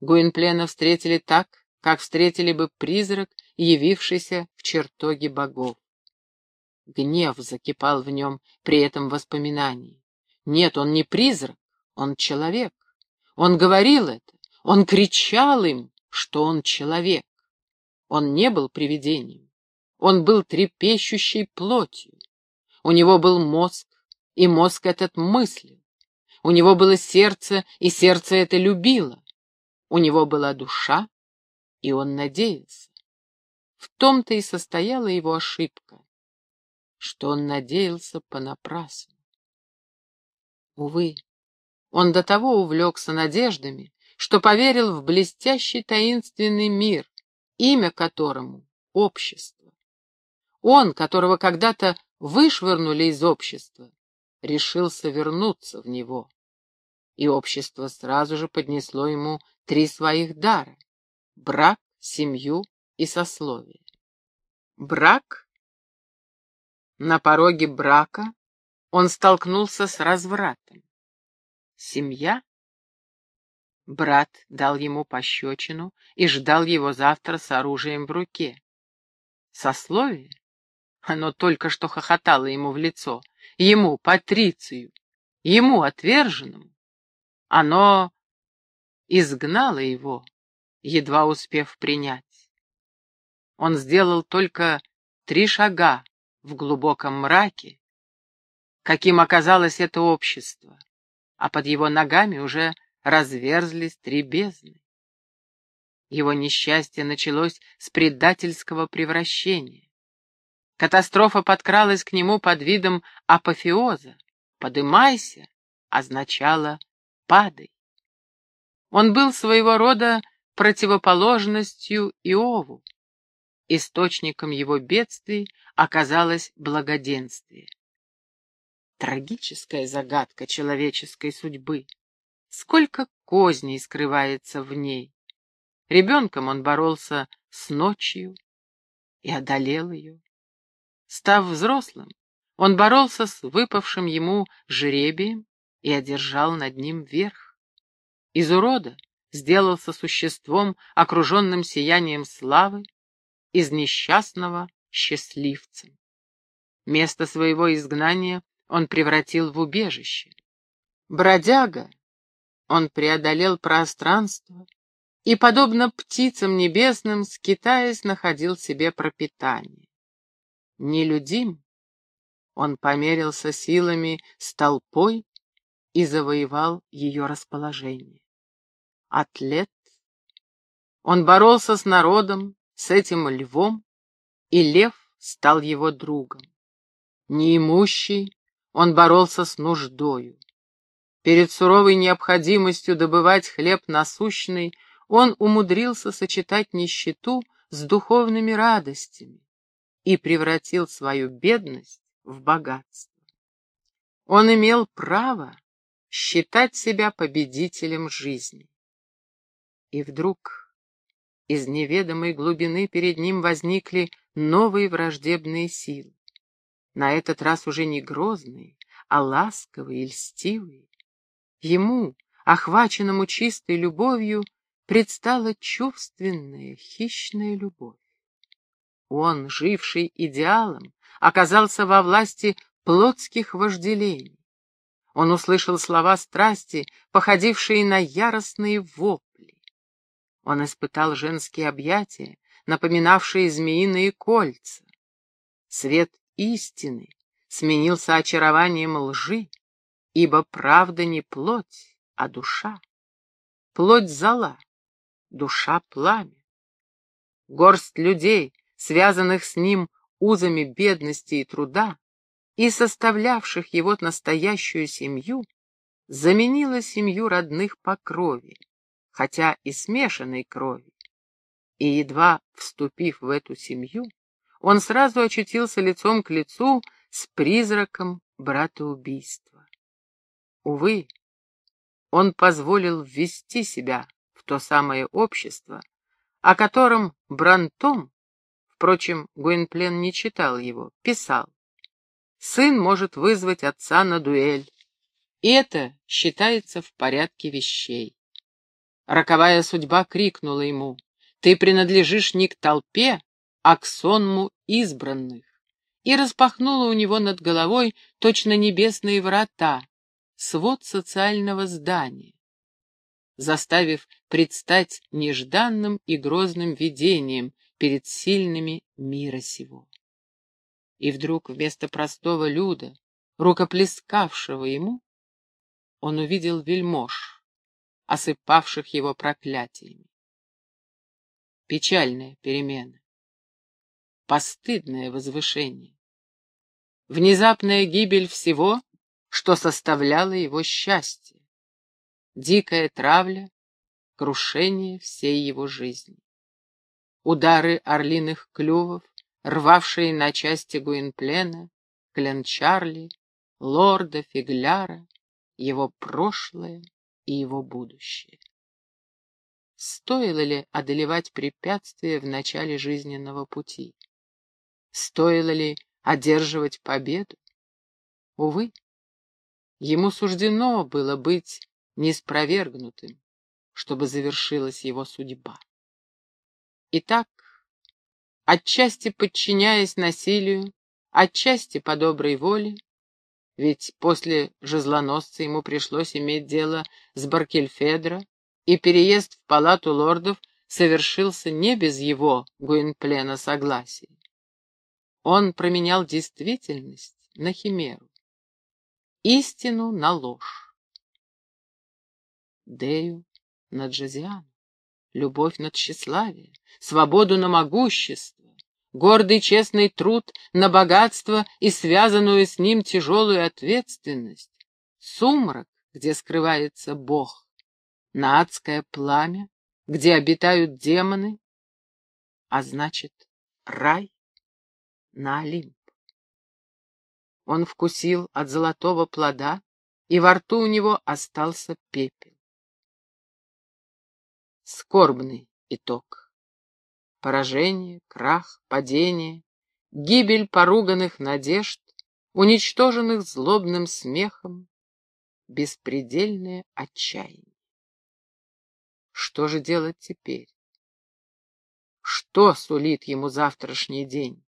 Гуинплена встретили так, как встретили бы призрак, явившийся в чертоге богов. Гнев закипал в нем при этом воспоминании. Нет, он не призрак, он человек. Он говорил это, он кричал им, что он человек. Он не был привидением, он был трепещущей плотью. У него был мозг, и мозг этот мыслил. У него было сердце, и сердце это любило. У него была душа, и он надеялся. В том-то и состояла его ошибка, что он надеялся понапрасну. Увы, он до того увлекся надеждами, что поверил в блестящий таинственный мир, имя которому — общество. Он, которого когда-то вышвырнули из общества, решился вернуться в него. И общество сразу же поднесло ему три своих дара — брак, семью и сословие. Брак. На пороге брака он столкнулся с развратом. Семья. Брат дал ему пощечину и ждал его завтра с оружием в руке. Сословие. Оно только что хохотало ему в лицо. Ему, Патрицию, ему, отверженному. Оно изгнало его, едва успев принять. Он сделал только три шага в глубоком мраке, каким оказалось это общество, а под его ногами уже разверзлись три бездны. Его несчастье началось с предательского превращения. Катастрофа подкралась к нему под видом апофеоза. «Подымайся» означало «падай». Он был своего рода противоположностью Иову. Источником его бедствий оказалось благоденствие. Трагическая загадка человеческой судьбы. Сколько козней скрывается в ней. Ребенком он боролся с ночью и одолел ее. Став взрослым, он боролся с выпавшим ему жребием и одержал над ним верх. Из урода сделался существом, окруженным сиянием славы, из несчастного — счастливцем. Место своего изгнания он превратил в убежище. Бродяга, он преодолел пространство и, подобно птицам небесным, скитаясь, находил себе пропитание нелюдим, он померился силами с толпой и завоевал ее расположение. Атлет, он боролся с народом, с этим львом, и лев стал его другом. Неимущий, он боролся с нуждою. Перед суровой необходимостью добывать хлеб насущный, он умудрился сочетать нищету с духовными радостями, и превратил свою бедность в богатство. Он имел право считать себя победителем жизни. И вдруг из неведомой глубины перед ним возникли новые враждебные силы. На этот раз уже не грозные, а ласковые и льстивые. Ему, охваченному чистой любовью, предстала чувственная, хищная любовь. Он, живший идеалом, оказался во власти плотских вожделений. Он услышал слова страсти, походившие на яростные вопли. Он испытал женские объятия, напоминавшие змеиные кольца. Свет истины сменился очарованием лжи, ибо правда не плоть, а душа. Плоть зала, душа пламя. Горсть людей, связанных с ним узами бедности и труда, и составлявших его настоящую семью, заменила семью родных по крови, хотя и смешанной крови. И едва вступив в эту семью, он сразу очутился лицом к лицу с призраком братоубийства. Увы, он позволил ввести себя в то самое общество, о котором Брантом Впрочем, Гуинплен не читал его, писал. Сын может вызвать отца на дуэль. И это считается в порядке вещей. роковая судьба крикнула ему, «Ты принадлежишь не к толпе, а к сонму избранных», и распахнула у него над головой точно небесные врата, свод социального здания, заставив предстать нежданным и грозным видением перед сильными мира сего. И вдруг вместо простого люда, рукоплескавшего ему, он увидел вельмож, осыпавших его проклятиями. Печальная перемена, постыдное возвышение, внезапная гибель всего, что составляло его счастье, дикая травля, крушение всей его жизни. Удары орлиных клювов, рвавшие на части Гуинплена, Кленчарли, лорда Фигляра, его прошлое и его будущее. Стоило ли одолевать препятствия в начале жизненного пути? Стоило ли одерживать победу? Увы, ему суждено было быть неспровергнутым, чтобы завершилась его судьба. Итак, отчасти подчиняясь насилию, отчасти по доброй воле, ведь после жезлоносца ему пришлось иметь дело с Баркельфедро, и переезд в палату лордов совершился не без его, Гуинплена, согласия. Он променял действительность на химеру, истину на ложь. Дею на Джозиану, любовь на тщеславие, свободу на могущество, гордый честный труд на богатство и связанную с ним тяжелую ответственность, сумрак, где скрывается Бог, на адское пламя, где обитают демоны, а значит, рай на Олимп. Он вкусил от золотого плода, и во рту у него остался пепел. Скорбный итог. Поражение, крах, падение, гибель поруганных надежд, уничтоженных злобным смехом, беспредельное отчаяние. Что же делать теперь? Что сулит ему завтрашний день?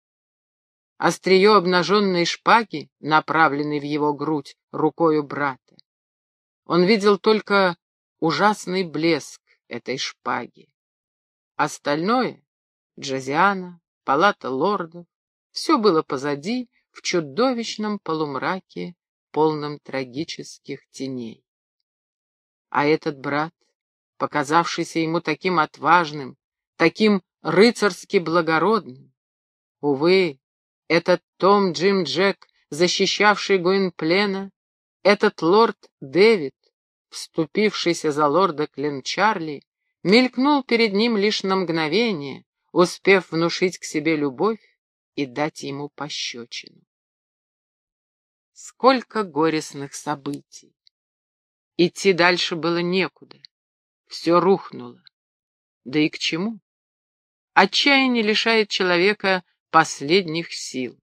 Острие обнаженной шпаги, направленной в его грудь рукою брата. Он видел только ужасный блеск этой шпаги. Остальное Джазиана, палата лордов. Все было позади, в чудовищном полумраке, полном трагических теней. А этот брат, показавшийся ему таким отважным, таким рыцарски благородным, увы, этот Том Джим Джек, защищавший Гуинплена, этот лорд Дэвид, вступившийся за лорда Кленчарли, мелькнул перед ним лишь на мгновение, успев внушить к себе любовь и дать ему пощечину. Сколько горестных событий! Идти дальше было некуда. Все рухнуло. Да и к чему? Отчаяние лишает человека последних сил.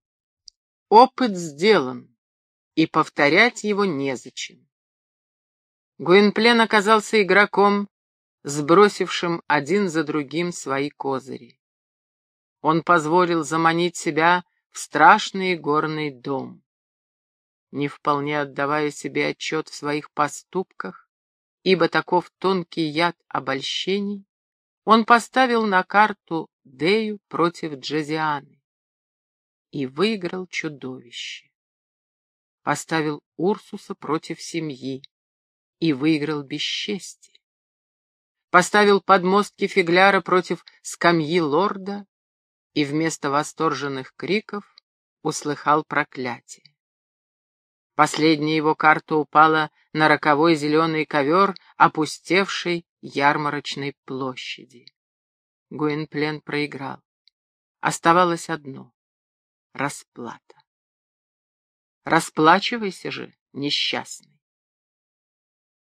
Опыт сделан, и повторять его незачем. Гуинплен оказался игроком, сбросившим один за другим свои козыри. Он позволил заманить себя в страшный горный дом. Не вполне отдавая себе отчет в своих поступках, ибо таков тонкий яд обольщений, он поставил на карту Дею против Джазианы и выиграл чудовище. Поставил Урсуса против семьи и выиграл бесчестие. Поставил подмостки фигляра против скамьи лорда и вместо восторженных криков услыхал проклятие. Последняя его карта упала на роковой зеленый ковер, опустевшей ярмарочной площади. Гуинплен проиграл. Оставалось одно — расплата. Расплачивайся же, несчастный.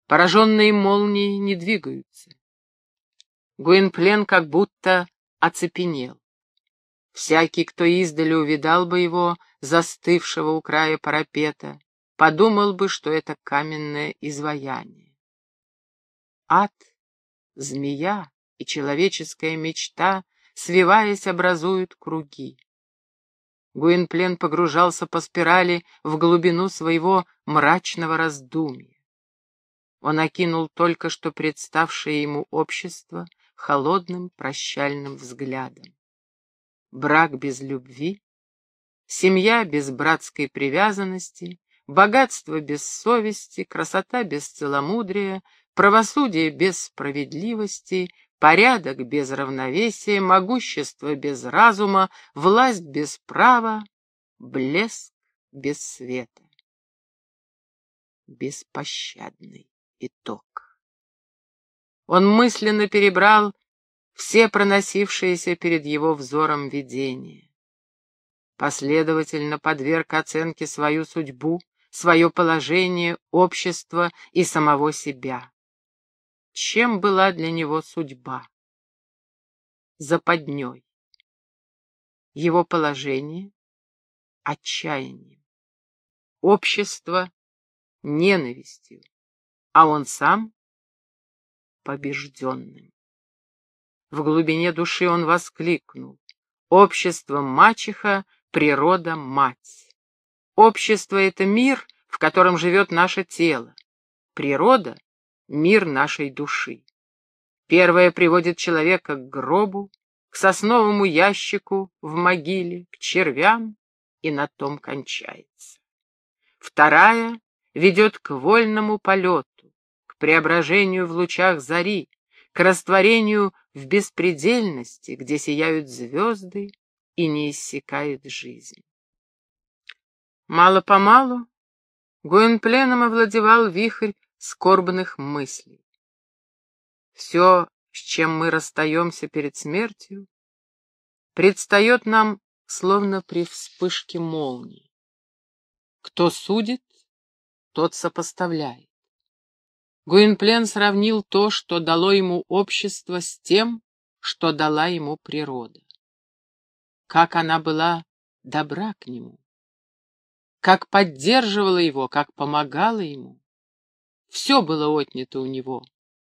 Пораженные молнии не двигаются. Гуинплен как будто оцепенел. Всякий, кто издали увидал бы его, застывшего у края парапета, подумал бы, что это каменное изваяние. Ад змея и человеческая мечта, свиваясь, образуют круги. Гуинплен погружался по спирали в глубину своего мрачного раздумья. Он окинул только что представшее ему общество холодным прощальным взглядом. Брак без любви, семья без братской привязанности, богатство без совести, красота без целомудрия, правосудие без справедливости, порядок без равновесия, могущество без разума, власть без права, блеск без света. Беспощадный итог. Он мысленно перебрал все проносившиеся перед его взором видения. Последовательно подверг оценке свою судьбу, свое положение, общество и самого себя. Чем была для него судьба? Западней. Его положение — отчаянием. Общество — ненавистью, а он сам — побежденным. В глубине души он воскликнул. Общество мачеха, природа мать. Общество — это мир, в котором живет наше тело. Природа мир нашей души. Первая приводит человека к гробу, к сосновому ящику в могиле, к червям, и на том кончается. Вторая ведет к вольному полету, к преображению в лучах зари, к растворению в беспредельности, где сияют звезды и не иссякает жизнь. Мало-помалу Гуэнпленом овладевал вихрь скорбных мыслей. Все, с чем мы расстаемся перед смертью, предстает нам словно при вспышке молнии. Кто судит, тот сопоставляет. Гуинплен сравнил то, что дало ему общество, с тем, что дала ему природа. Как она была добра к нему, как поддерживала его, как помогала ему. Все было отнято у него,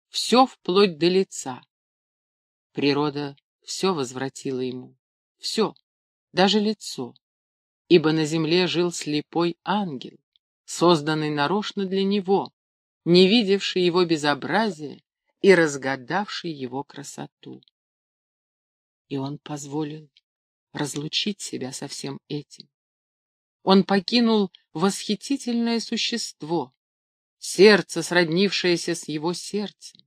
все вплоть до лица. Природа все возвратила ему, все, даже лицо, ибо на земле жил слепой ангел, созданный нарочно для него, не видевший его безобразия и разгадавший его красоту. И он позволил разлучить себя со всем этим. Он покинул восхитительное существо, сердце, сроднившееся с его сердцем,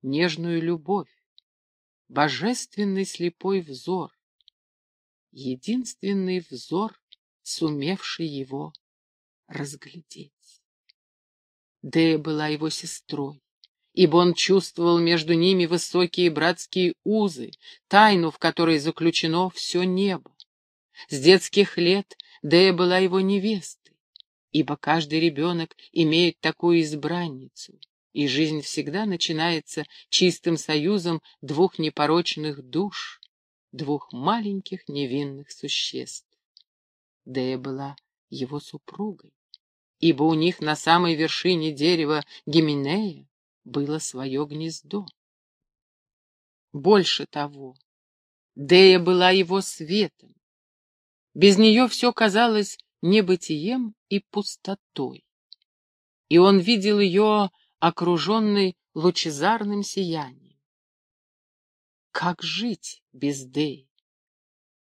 нежную любовь, божественный слепой взор, единственный взор, сумевший его разглядеть. Дея была его сестрой, ибо он чувствовал между ними высокие братские узы, тайну, в которой заключено все небо. С детских лет Дея была его невестой ибо каждый ребенок имеет такую избранницу, и жизнь всегда начинается чистым союзом двух непорочных душ, двух маленьких невинных существ. Дея была его супругой, ибо у них на самой вершине дерева Гименея было свое гнездо. Больше того, Дея была его светом. Без нее все казалось небытием и пустотой. И он видел ее окруженной лучезарным сиянием. Как жить без Деи?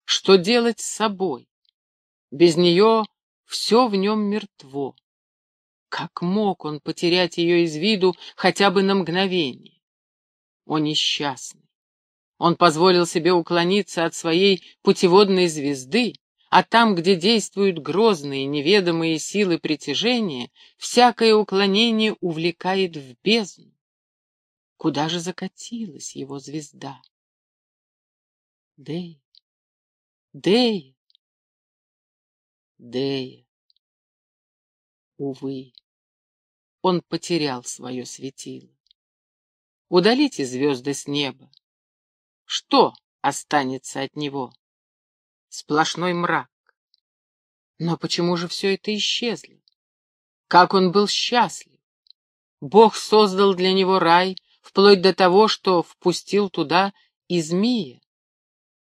Что делать с собой? Без нее все в нем мертво. Как мог он потерять ее из виду хотя бы на мгновение? О, несчастный! Он позволил себе уклониться от своей путеводной звезды, а там, где действуют грозные неведомые силы притяжения, всякое уклонение увлекает в бездну. Куда же закатилась его звезда? Дея, Дея, Дея. Увы, он потерял свое светило. Удалите звезды с неба. Что останется от него? сплошной мрак. Но почему же все это исчезло? Как он был счастлив! Бог создал для него рай, вплоть до того, что впустил туда и змея.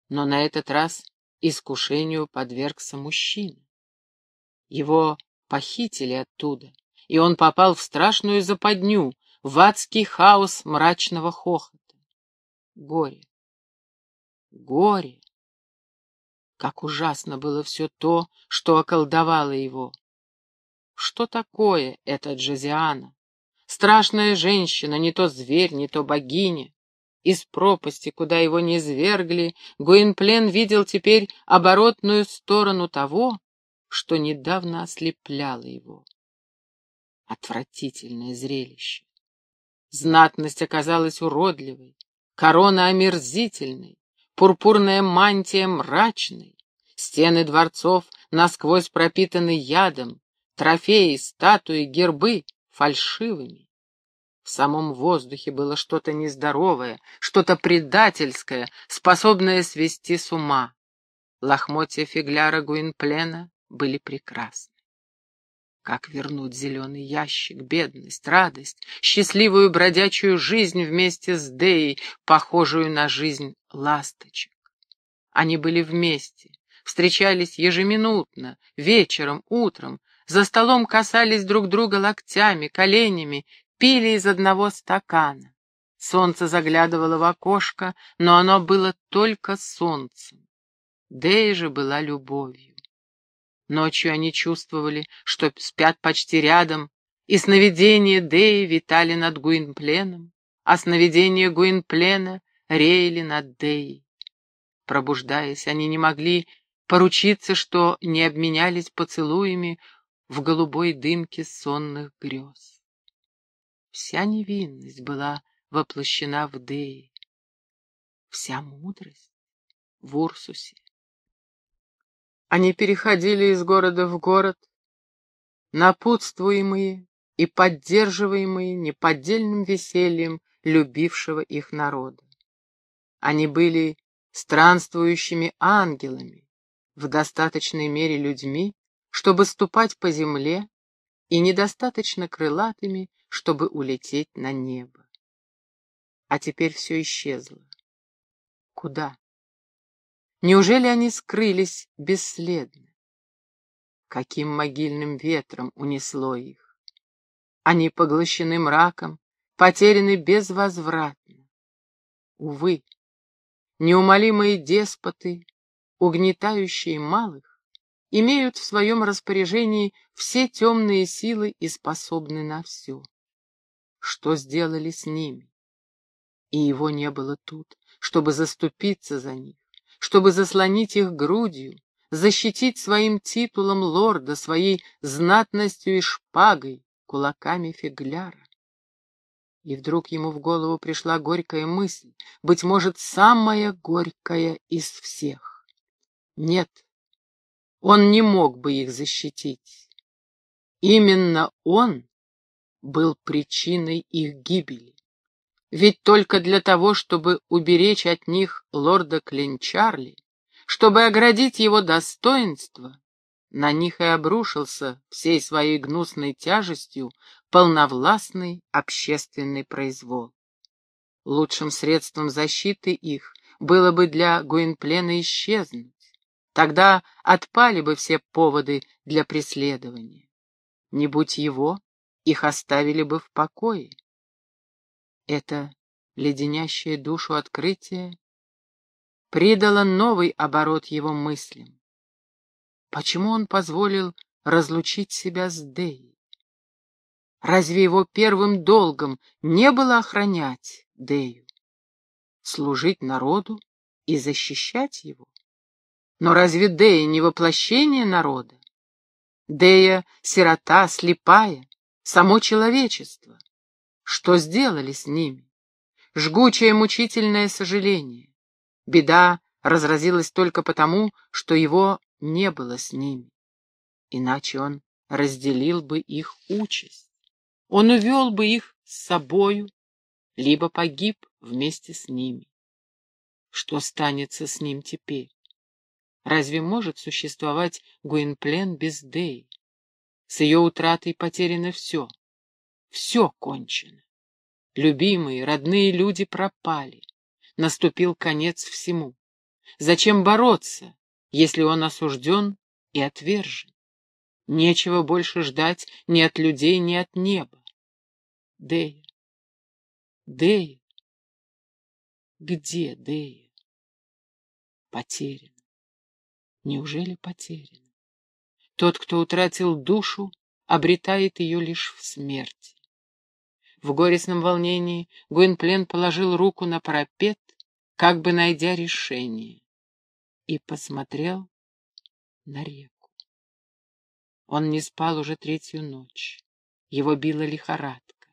Но на этот раз искушению подвергся мужчина. Его похитили оттуда, и он попал в страшную западню, в адский хаос мрачного хохота. Горе. Горе. Как ужасно было все то, что околдовало его. Что такое эта Джозиана? Страшная женщина, не то зверь, не то богиня. Из пропасти, куда его не свергли, Гуинплен видел теперь оборотную сторону того, что недавно ослепляло его. Отвратительное зрелище. Знатность оказалась уродливой, корона омерзительной, пурпурная мантия мрачной, стены дворцов насквозь пропитаны ядом, трофеи, статуи, гербы фальшивыми. В самом воздухе было что-то нездоровое, что-то предательское, способное свести с ума. Лохмотья фигляра Гуинплена были прекрасны. Как вернуть зеленый ящик, бедность, радость, счастливую бродячую жизнь вместе с Деей, похожую на жизнь ласточек? Они были вместе, встречались ежеминутно, вечером, утром, за столом касались друг друга локтями, коленями, пили из одного стакана. Солнце заглядывало в окошко, но оно было только солнцем. Дея же была любовью. Ночью они чувствовали, что спят почти рядом, и сновидения Деи витали над Гуинпленом, а сновидения Гуинплена реяли над Деей. Пробуждаясь, они не могли поручиться, что не обменялись поцелуями в голубой дымке сонных грез. Вся невинность была воплощена в Дее, вся мудрость в Урсусе. Они переходили из города в город, напутствуемые и поддерживаемые неподдельным весельем любившего их народа. Они были странствующими ангелами, в достаточной мере людьми, чтобы ступать по земле, и недостаточно крылатыми, чтобы улететь на небо. А теперь все исчезло. Куда? Неужели они скрылись бесследно? Каким могильным ветром унесло их? Они поглощены мраком, потеряны безвозвратно. Увы, неумолимые деспоты, угнетающие малых, имеют в своем распоряжении все темные силы и способны на все. Что сделали с ними? И его не было тут, чтобы заступиться за них чтобы заслонить их грудью, защитить своим титулом лорда, своей знатностью и шпагой, кулаками фигляра. И вдруг ему в голову пришла горькая мысль, быть может, самая горькая из всех. Нет, он не мог бы их защитить. Именно он был причиной их гибели. Ведь только для того, чтобы уберечь от них лорда Клинчарли, чтобы оградить его достоинство, на них и обрушился всей своей гнусной тяжестью полновластный общественный произвол. Лучшим средством защиты их было бы для Гуинплена исчезнуть. Тогда отпали бы все поводы для преследования. Не будь его, их оставили бы в покое. Это леденящее душу открытие придало новый оборот его мыслям. Почему он позволил разлучить себя с Деей? Разве его первым долгом не было охранять Дею, служить народу и защищать его? Но разве Дея не воплощение народа? Дея — сирота, слепая, само человечество. Что сделали с ними? Жгучее мучительное сожаление. Беда разразилась только потому, что его не было с ними. Иначе он разделил бы их участь. Он увел бы их с собою, либо погиб вместе с ними. Что станется с ним теперь? Разве может существовать Гуинплен без Дэй? С ее утратой потеряно все. Все кончено. любимые, родные люди пропали. Наступил конец всему. Зачем бороться, если он осужден и отвержен? Нечего больше ждать ни от людей, ни от неба. Дея, Дея, где Дея? Потеряна. Неужели потеряна? Тот, кто утратил душу, обретает ее лишь в смерти. В горестном волнении Гуинплен положил руку на парапет, как бы найдя решение, и посмотрел на реку. Он не спал уже третью ночь. Его била лихорадка.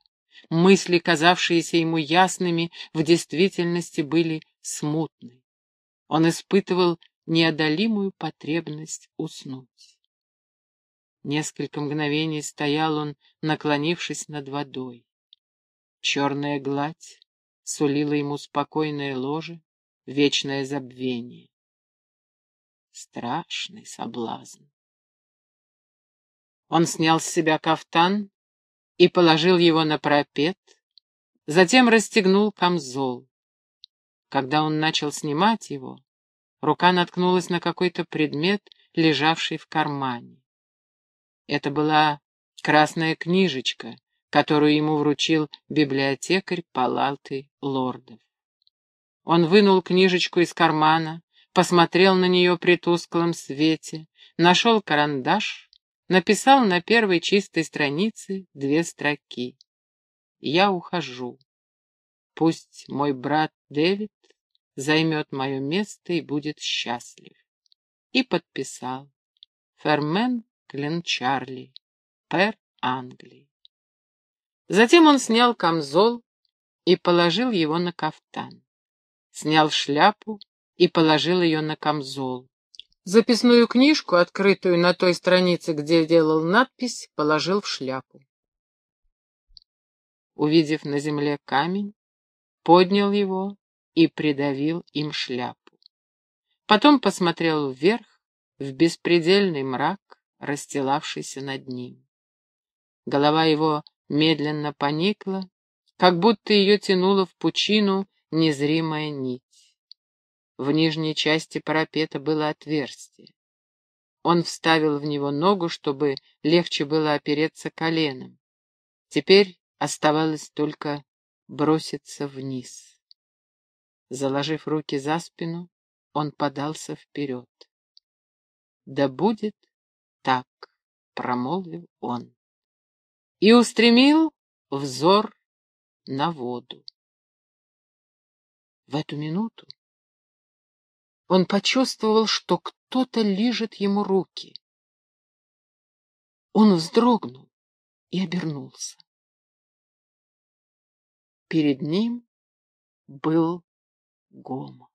Мысли, казавшиеся ему ясными, в действительности были смутны. Он испытывал неодолимую потребность уснуть. Несколько мгновений стоял он, наклонившись над водой. Черная гладь сулила ему спокойное ложе, вечное забвение. Страшный соблазн. Он снял с себя кафтан и положил его на пропет, затем расстегнул камзол. Когда он начал снимать его, рука наткнулась на какой-то предмет, лежавший в кармане. Это была красная книжечка, которую ему вручил библиотекарь палаты лордов. Он вынул книжечку из кармана, посмотрел на нее при тусклом свете, нашел карандаш, написал на первой чистой странице две строки. «Я ухожу. Пусть мой брат Дэвид займет мое место и будет счастлив». И подписал «Фермен Кленчарли, пер Англии». Затем он снял камзол и положил его на кафтан. Снял шляпу и положил ее на камзол. Записную книжку, открытую на той странице, где делал надпись, положил в шляпу. Увидев на земле камень, поднял его и придавил им шляпу. Потом посмотрел вверх, в беспредельный мрак, расстилавшийся над ним. Голова его медленно поникла, как будто ее тянула в пучину незримая нить. В нижней части парапета было отверстие. Он вставил в него ногу, чтобы легче было опереться коленом. Теперь оставалось только броситься вниз. Заложив руки за спину, он подался вперед. «Да будет так», — промолвил он и устремил взор на воду. В эту минуту он почувствовал, что кто-то лижет ему руки. Он вздрогнул и обернулся. Перед ним был Гома.